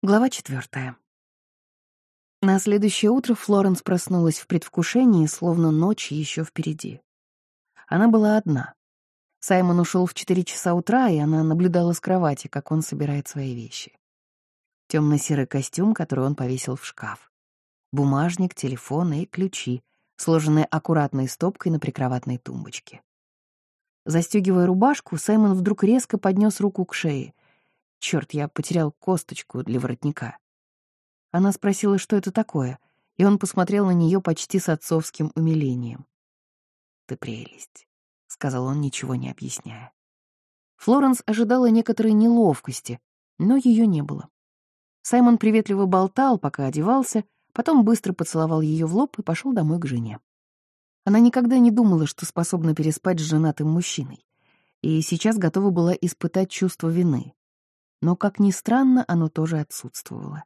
Глава четвертая. На следующее утро Флоренс проснулась в предвкушении, словно ночь еще впереди. Она была одна. Саймон ушел в четыре часа утра, и она наблюдала с кровати, как он собирает свои вещи. Темно-серый костюм, который он повесил в шкаф. Бумажник, телефон и ключи, сложенные аккуратной стопкой на прикроватной тумбочке. Застегивая рубашку, Саймон вдруг резко поднес руку к шее, Черт, я потерял косточку для воротника. Она спросила, что это такое, и он посмотрел на нее почти с отцовским умилением. «Ты прелесть», — сказал он, ничего не объясняя. Флоренс ожидала некоторой неловкости, но ее не было. Саймон приветливо болтал, пока одевался, потом быстро поцеловал ее в лоб и пошел домой к жене. Она никогда не думала, что способна переспать с женатым мужчиной, и сейчас готова была испытать чувство вины но, как ни странно, оно тоже отсутствовало.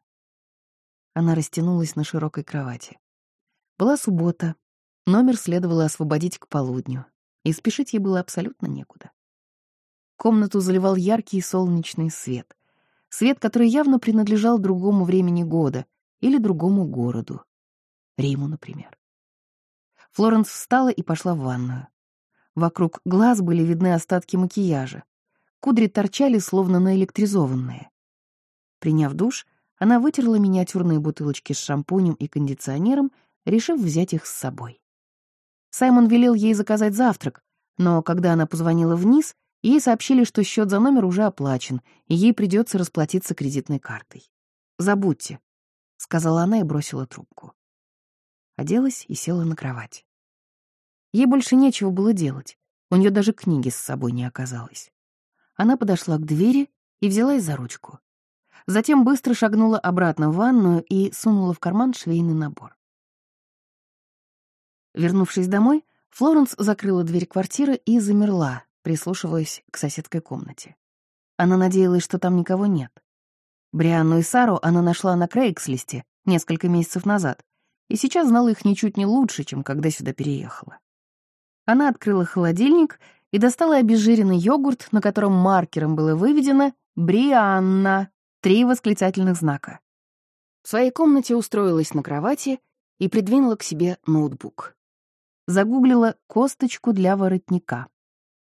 Она растянулась на широкой кровати. Была суббота, номер следовало освободить к полудню, и спешить ей было абсолютно некуда. Комнату заливал яркий солнечный свет, свет, который явно принадлежал другому времени года или другому городу, Риму, например. Флоренс встала и пошла в ванную. Вокруг глаз были видны остатки макияжа, Кудри торчали, словно наэлектризованные. Приняв душ, она вытерла миниатюрные бутылочки с шампунем и кондиционером, решив взять их с собой. Саймон велел ей заказать завтрак, но когда она позвонила вниз, ей сообщили, что счет за номер уже оплачен, и ей придется расплатиться кредитной картой. «Забудьте», — сказала она и бросила трубку. Оделась и села на кровать. Ей больше нечего было делать, у нее даже книги с собой не оказалось. Она подошла к двери и взялась за ручку. Затем быстро шагнула обратно в ванную и сунула в карман швейный набор. Вернувшись домой, Флоренс закрыла дверь квартиры и замерла, прислушиваясь к соседской комнате. Она надеялась, что там никого нет. Брианну и Сару она нашла на Крейгслисте несколько месяцев назад, и сейчас знала их ничуть не лучше, чем когда сюда переехала. Она открыла холодильник и достала обезжиренный йогурт, на котором маркером было выведено «Брианна» — три восклицательных знака. В своей комнате устроилась на кровати и придвинула к себе ноутбук. Загуглила «косточку для воротника».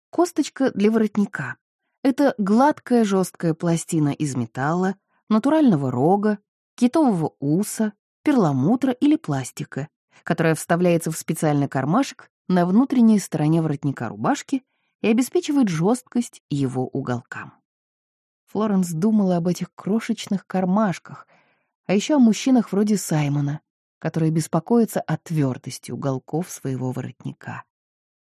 Косточка для воротника — это гладкая жесткая пластина из металла, натурального рога, китового уса, перламутра или пластика, которая вставляется в специальный кармашек на внутренней стороне воротника рубашки и обеспечивает жесткость его уголкам. Флоренс думала об этих крошечных кармашках, а еще о мужчинах вроде Саймона, которые беспокоятся о твердости уголков своего воротника.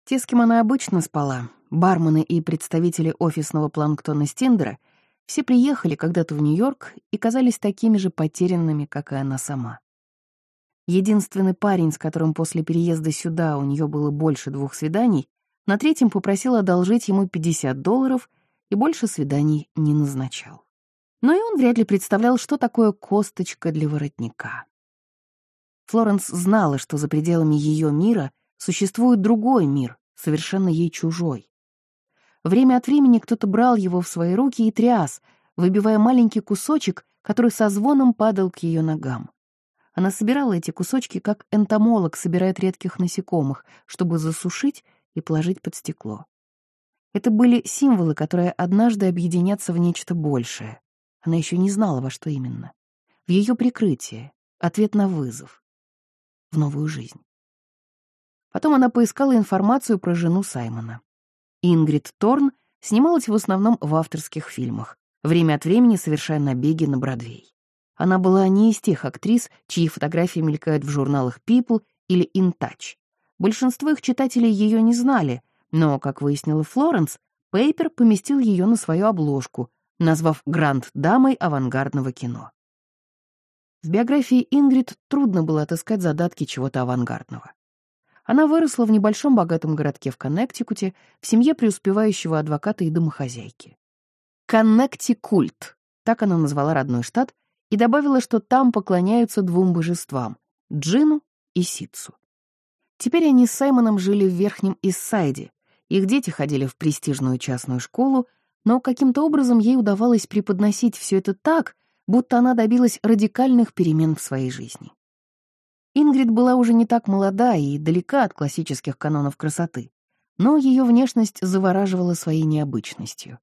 Те, с кем она обычно спала, бармены и представители офисного планктона Стиндера, все приехали когда-то в Нью-Йорк и казались такими же потерянными, как и она сама. Единственный парень, с которым после переезда сюда у нее было больше двух свиданий, на третьем попросил одолжить ему 50 долларов и больше свиданий не назначал. Но и он вряд ли представлял, что такое косточка для воротника. Флоренс знала, что за пределами ее мира существует другой мир, совершенно ей чужой. Время от времени кто-то брал его в свои руки и тряс, выбивая маленький кусочек, который со звоном падал к ее ногам. Она собирала эти кусочки, как энтомолог собирает редких насекомых, чтобы засушить и положить под стекло. Это были символы, которые однажды объединятся в нечто большее. Она еще не знала, во что именно. В ее прикрытие, ответ на вызов, в новую жизнь. Потом она поискала информацию про жену Саймона. Ингрид Торн снималась в основном в авторских фильмах, время от времени совершая набеги на Бродвей. Она была не из тех актрис, чьи фотографии мелькают в журналах People или In Touch. Большинство их читателей ее не знали, но, как выяснила Флоренс, Пейпер поместил ее на свою обложку, назвав гранд-дамой авангардного кино. В биографии Ингрид трудно было отыскать задатки чего-то авангардного. Она выросла в небольшом богатом городке в Коннектикуте в семье преуспевающего адвоката и домохозяйки. Коннектикульт, так она назвала родной штат, и добавила, что там поклоняются двум божествам — Джину и Ситсу. Теперь они с Саймоном жили в Верхнем Иссайде. Их дети ходили в престижную частную школу, но каким-то образом ей удавалось преподносить все это так, будто она добилась радикальных перемен в своей жизни. Ингрид была уже не так молода и далека от классических канонов красоты, но ее внешность завораживала своей необычностью.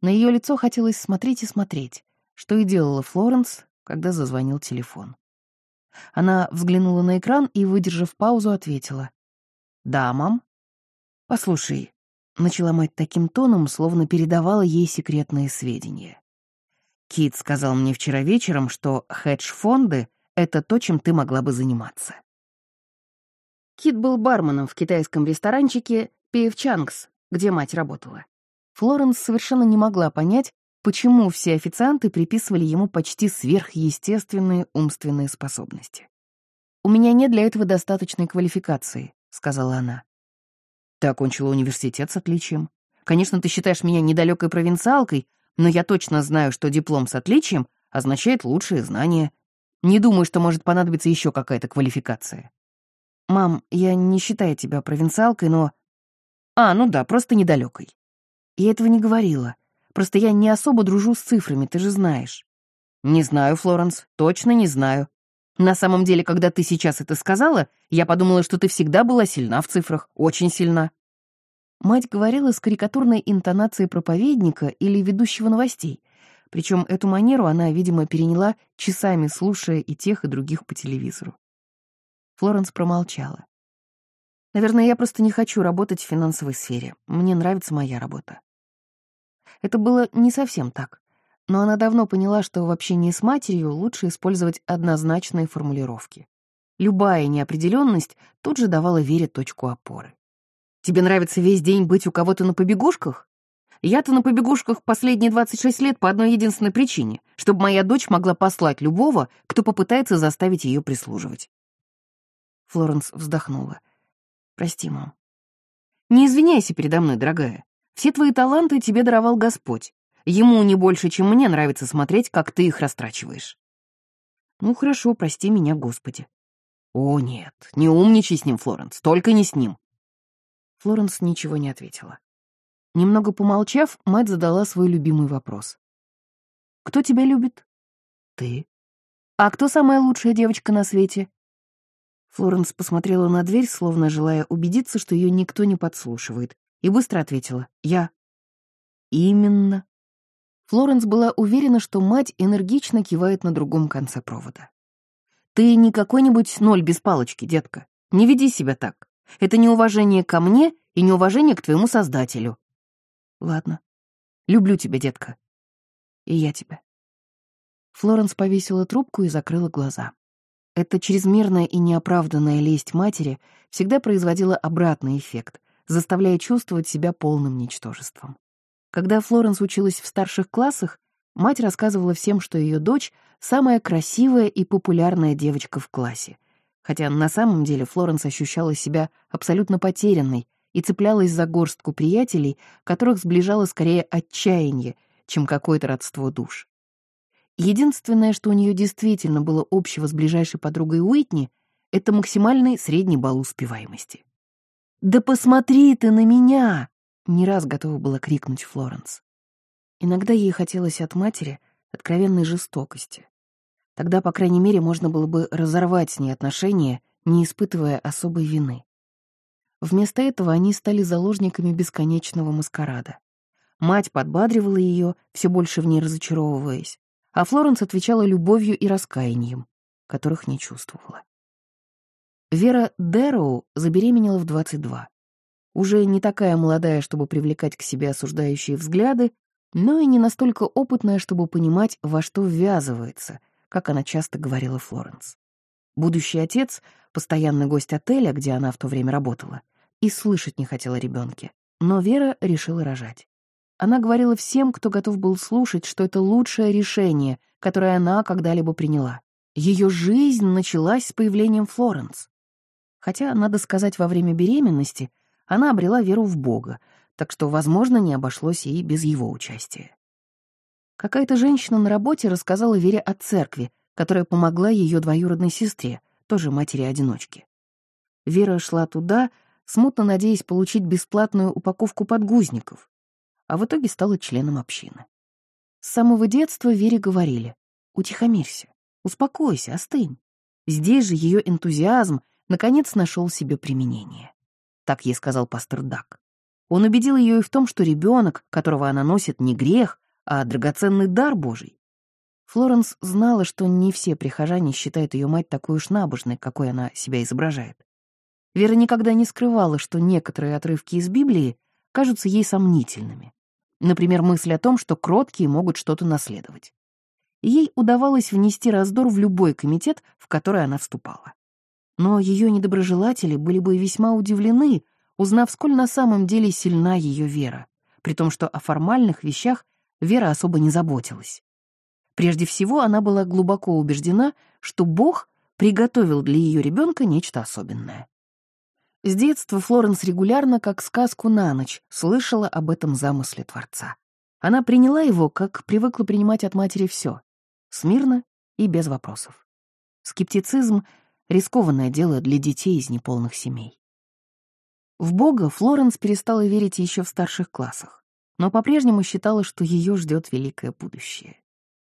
На ее лицо хотелось смотреть и смотреть, что и делала Флоренс, когда зазвонил телефон. Она взглянула на экран и, выдержав паузу, ответила. «Да, мам?» «Послушай», — начала мать таким тоном, словно передавала ей секретные сведения. «Кит сказал мне вчера вечером, что хедж-фонды — это то, чем ты могла бы заниматься». Кит был барменом в китайском ресторанчике Пиев Чангс, где мать работала. Флоренс совершенно не могла понять, почему все официанты приписывали ему почти сверхъестественные умственные способности. «У меня нет для этого достаточной квалификации», — сказала она. «Ты окончила университет с отличием. Конечно, ты считаешь меня недалекой провинциалкой, но я точно знаю, что диплом с отличием означает лучшие знания. Не думаю, что может понадобиться еще какая-то квалификация». «Мам, я не считаю тебя провинциалкой, но...» «А, ну да, просто недалекой». Я этого не говорила. Просто я не особо дружу с цифрами, ты же знаешь». «Не знаю, Флоренс, точно не знаю. На самом деле, когда ты сейчас это сказала, я подумала, что ты всегда была сильна в цифрах, очень сильна». Мать говорила с карикатурной интонацией проповедника или ведущего новостей, причем эту манеру она, видимо, переняла, часами слушая и тех, и других по телевизору. Флоренс промолчала. «Наверное, я просто не хочу работать в финансовой сфере. Мне нравится моя работа. Это было не совсем так. Но она давно поняла, что в общении с матерью лучше использовать однозначные формулировки. Любая неопределенность тут же давала Вере точку опоры. «Тебе нравится весь день быть у кого-то на побегушках? Я-то на побегушках последние 26 лет по одной единственной причине, чтобы моя дочь могла послать любого, кто попытается заставить ее прислуживать». Флоренс вздохнула. «Прости, мам». «Не извиняйся передо мной, дорогая. Все твои таланты тебе даровал Господь. Ему не больше, чем мне нравится смотреть, как ты их растрачиваешь. Ну хорошо, прости меня, Господи. О, нет, не умничай с ним, Флоренс, только не с ним. Флоренс ничего не ответила. Немного помолчав, мать задала свой любимый вопрос. «Кто тебя любит?» «Ты». «А кто самая лучшая девочка на свете?» Флоренс посмотрела на дверь, словно желая убедиться, что ее никто не подслушивает, и быстро ответила «Я». «Именно». Флоренс была уверена, что мать энергично кивает на другом конце провода. «Ты не какой-нибудь ноль без палочки, детка. Не веди себя так. Это неуважение ко мне и неуважение к твоему создателю». «Ладно. Люблю тебя, детка. И я тебя». Флоренс повесила трубку и закрыла глаза. Эта чрезмерная и неоправданная лесть матери всегда производила обратный эффект, заставляя чувствовать себя полным ничтожеством. Когда Флоренс училась в старших классах, мать рассказывала всем, что ее дочь — самая красивая и популярная девочка в классе, хотя на самом деле Флоренс ощущала себя абсолютно потерянной и цеплялась за горстку приятелей, которых сближало скорее отчаяние, чем какое-то родство душ. Единственное, что у нее действительно было общего с ближайшей подругой Уитни, это максимальный средний балл успеваемости. «Да посмотри ты на меня!» — не раз готова была крикнуть Флоренс. Иногда ей хотелось от матери откровенной жестокости. Тогда, по крайней мере, можно было бы разорвать с ней отношения, не испытывая особой вины. Вместо этого они стали заложниками бесконечного маскарада. Мать подбадривала ее, все больше в ней разочаровываясь, а Флоренс отвечала любовью и раскаянием, которых не чувствовала. Вера Дэроу забеременела в 22. Уже не такая молодая, чтобы привлекать к себе осуждающие взгляды, но и не настолько опытная, чтобы понимать, во что ввязывается, как она часто говорила Флоренс. Будущий отец, постоянный гость отеля, где она в то время работала, и слышать не хотела ребенке, но Вера решила рожать. Она говорила всем, кто готов был слушать, что это лучшее решение, которое она когда-либо приняла. Ее жизнь началась с появлением Флоренс. Хотя, надо сказать, во время беременности она обрела веру в Бога, так что, возможно, не обошлось и без его участия. Какая-то женщина на работе рассказала Вере о церкви, которая помогла ее двоюродной сестре, тоже матери-одиночки. Вера шла туда, смутно надеясь получить бесплатную упаковку подгузников, а в итоге стала членом общины. С самого детства Вере говорили, утихомирься, успокойся, остынь. Здесь же ее энтузиазм наконец нашел себе применение. Так ей сказал пастор Дак. Он убедил ее и в том, что ребенок, которого она носит, не грех, а драгоценный дар Божий. Флоренс знала, что не все прихожане считают ее мать такой уж набожной, какой она себя изображает. Вера никогда не скрывала, что некоторые отрывки из Библии кажутся ей сомнительными. Например, мысль о том, что кроткие могут что-то наследовать. Ей удавалось внести раздор в любой комитет, в который она вступала. Но ее недоброжелатели были бы весьма удивлены, узнав, сколь на самом деле сильна ее вера, при том, что о формальных вещах Вера особо не заботилась. Прежде всего, она была глубоко убеждена, что Бог приготовил для ее ребенка нечто особенное. С детства Флоренс регулярно, как сказку на ночь, слышала об этом замысле Творца. Она приняла его, как привыкла принимать от матери все, смирно и без вопросов. Скептицизм — рискованное дело для детей из неполных семей. В Бога Флоренс перестала верить еще в старших классах, но по-прежнему считала, что ее ждет великое будущее.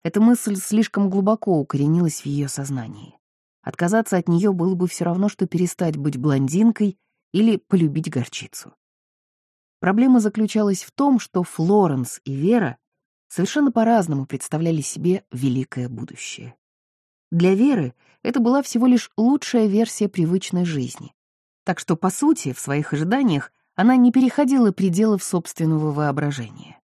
Эта мысль слишком глубоко укоренилась в ее сознании. Отказаться от нее было бы все равно, что перестать быть блондинкой или полюбить горчицу. Проблема заключалась в том, что Флоренс и Вера совершенно по-разному представляли себе великое будущее. Для Веры это была всего лишь лучшая версия привычной жизни. Так что, по сути, в своих ожиданиях она не переходила пределов собственного воображения.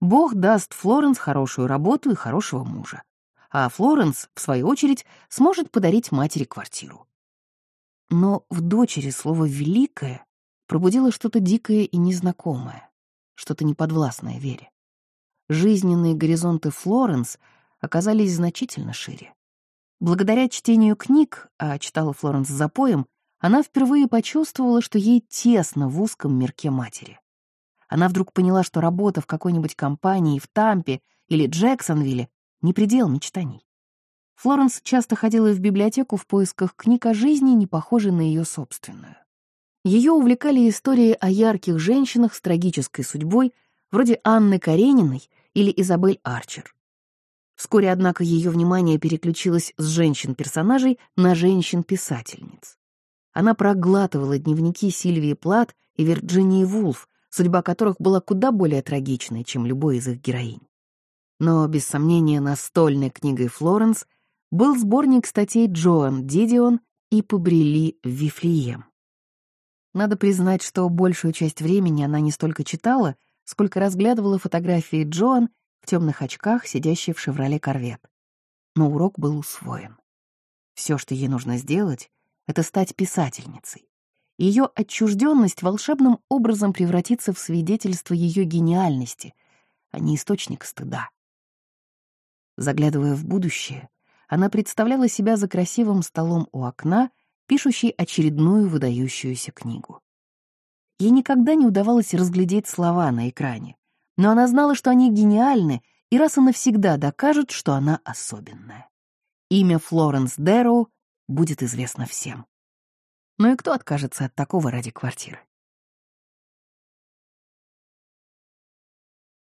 Бог даст Флоренс хорошую работу и хорошего мужа а Флоренс, в свою очередь, сможет подарить матери квартиру. Но в дочери слово «великое» пробудило что-то дикое и незнакомое, что-то неподвластное вере. Жизненные горизонты Флоренс оказались значительно шире. Благодаря чтению книг, а читала Флоренс за поем, она впервые почувствовала, что ей тесно в узком мирке матери. Она вдруг поняла, что работа в какой-нибудь компании в Тампе или Джексонвилле не предел мечтаний. Флоренс часто ходила в библиотеку в поисках книг о жизни, не похожей на ее собственную. Ее увлекали истории о ярких женщинах с трагической судьбой, вроде Анны Карениной или Изабель Арчер. Вскоре, однако, ее внимание переключилось с женщин-персонажей на женщин-писательниц. Она проглатывала дневники Сильвии Плат и Вирджинии Вулф, судьба которых была куда более трагичной, чем любой из их героинь. Но, без сомнения, настольной книгой Флоренс был сборник статей Джоан Дидион и «Побрели в Вифлеем». Надо признать, что большую часть времени она не столько читала, сколько разглядывала фотографии Джоан темных очках, сидящей в «Шевроле Корвет». Но урок был усвоен. Все, что ей нужно сделать, это стать писательницей. Ее отчужденность волшебным образом превратится в свидетельство ее гениальности, а не источник стыда. Заглядывая в будущее, она представляла себя за красивым столом у окна, пишущей очередную выдающуюся книгу. Ей никогда не удавалось разглядеть слова на экране, но она знала, что они гениальны и раз и навсегда докажут, что она особенная. Имя Флоренс Дэроу будет известно всем. Ну и кто откажется от такого ради квартиры?